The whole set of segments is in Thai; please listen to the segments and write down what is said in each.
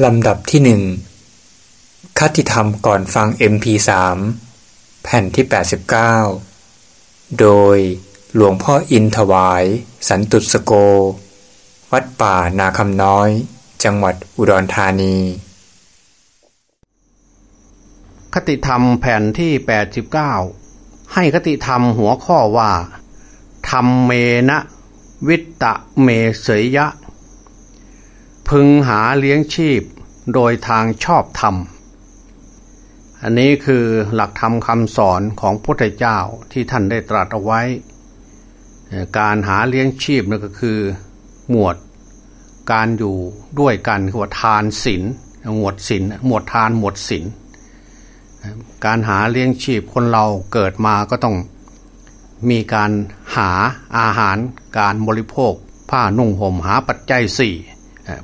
ลำดับที่หนึ่งคติธรรมก่อนฟัง MP3 แผ่นที่ 89 โดยหลวงพ่ออินถวาย สันตุสโก วัดป่านาคำน้อย จังหวัดอุดรธานี คติธรรมแผ่นที่ 89 ให้คติธรรมหัวข้อว่า ธรรมเมนะ วิตตะเมเสยยะ พึงหาเลี้ยงชีพโดยทางชอบธรรม อันนี้คือหลักธรรมคำสอนของพระพุทธเจ้าที่ท่านได้ตรัสเอาไว้ การหาเลี้ยงชีพนั่นก็คือ หมวดการอยู่ด้วยกันคือว่าทานศีลหมวดศีลหมวดทานหมวดศีลการหาเลี้ยงชีพคนเราเกิดมาก็ต้องมีการหาอาหารการบริโภค ผ้านุ่งห่มหาปัจจัยสี่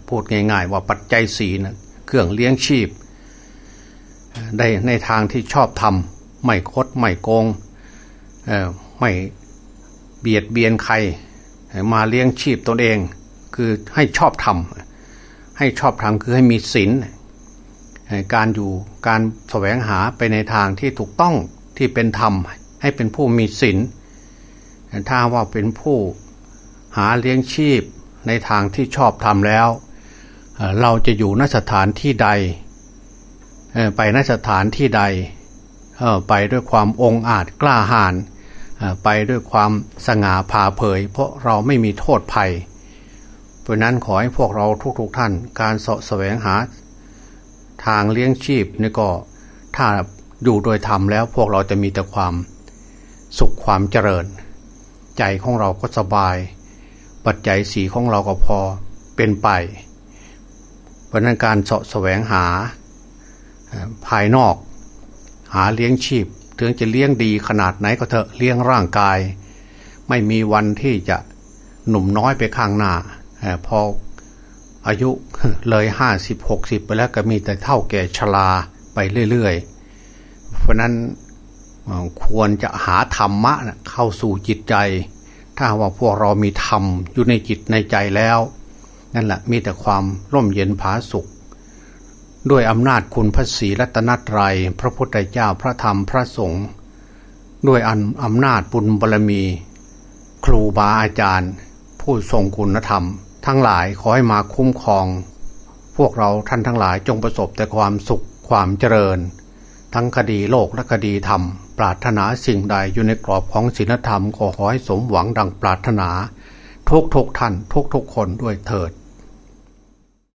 พูดง่าย ๆ ว่าปัจจัยสี่นะเครื่องเลี้ยงชีพได้ในทางที่ชอบทำไม่คดไม่โกงไม่เบียดเบียนใคร มาเลี้ยงชีพตนเอง คือให้ชอบทำให้ชอบทำคือให้มีศีลการอยู่การแสวงหาไปในทางที่ถูกต้องที่เป็นธรรม ให้เป็นผู้มีศีลถ้าว่าเป็นผู้หาเลี้ยงชีพ ในทางที่ชอบทำแล้ว เราจะอยู่นสถานที่ใด ไปนสถานที่ใด ไปด้วยความองอาจกล้าหาญไปด้วยความสง่าผ่าเผย เพราะเราไม่มีโทษภัย เพราะนั้นขอให้พวกเราทุกๆทท่าน การสะแสวงหา ทางเลี้ยงชีพนี่ก็ถ้าอยู่โดยธรรมแล้วพวกเราจะมีแต่ความสุขความเจริญ ใจของเราก็สบาย ปัจจัยสีของเราก็พอเป็นไป เพราะนั้นการสาะแสวงหาภายนอก หาเลี้ยงชีพ ถึงจะเลี้ยงดีขนาดไหนก็เถอะเลี้ยงร่างกาย ไม่มีวันที่จะหนุ่มน้อยไปข้างหน้าพออายุเลยห้าสิบหกสิบไปแล้วก็มีแต่เท่าแก่ชราไปเรื่อยๆ เพราะนั้นควรจะหาธรรมะเข้าสู่จิตใจ ถ้าว่าพวกเรามีธรรมอยู่ในจิตในใจแล้ว นั่นแหละมีแต่ความร่มเย็นผาสุข ด้วยอำนาจคุณพระศรีรัตนตรยัย พระพุทธเจ้าพระธรรมพระสงฆ์ด้วยอำนาจบุญบารมี ครูบาอาจารย์ ผู้ทรงคุณธรรม ทั้งหลายขอให้มาคุ้มครอง พวกเราท่านทั้งหลายจงประสบแต่ความสุขความเจริญ ทั้งคดีโลกและคดีธรรม ปรารถนาสิ่งใดอยู่ในกรอบของศีลธรรมขอขอให้สมหวังดังปรารถนาทุกทุกท่านทุกทุกคนด้วยเถิด